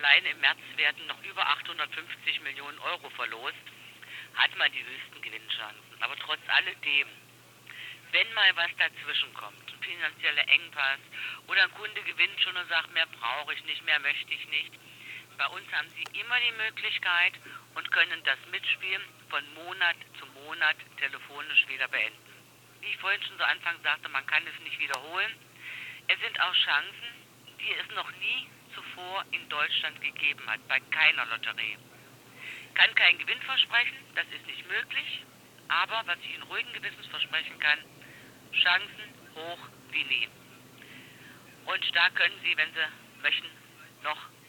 alleine im März werden noch über 850 Millionen Euro verlost, hat man die höchsten Gewinnchancen. Aber trotz alledem, wenn mal was dazwischen kommt, ein finanzieller Engpass oder ein Kunde gewinnt schon und sagt, mehr brauche ich nicht, mehr möchte ich nicht, bei uns haben Sie immer die Möglichkeit und können das Mitspielen von Monat zu Monat telefonisch wieder beenden. Wie ich vorhin schon zu Anfang sagte, man kann es nicht wiederholen. Es sind auch Chancen, die es noch nie zuvor in Deutschland gegeben hat, bei keiner Lotterie. Kann kein Gewinn versprechen, das ist nicht möglich, aber was ich in ruhigen Gewissens versprechen kann, Chancen hoch wie nie. Und da können Sie, wenn Sie möchten, noch.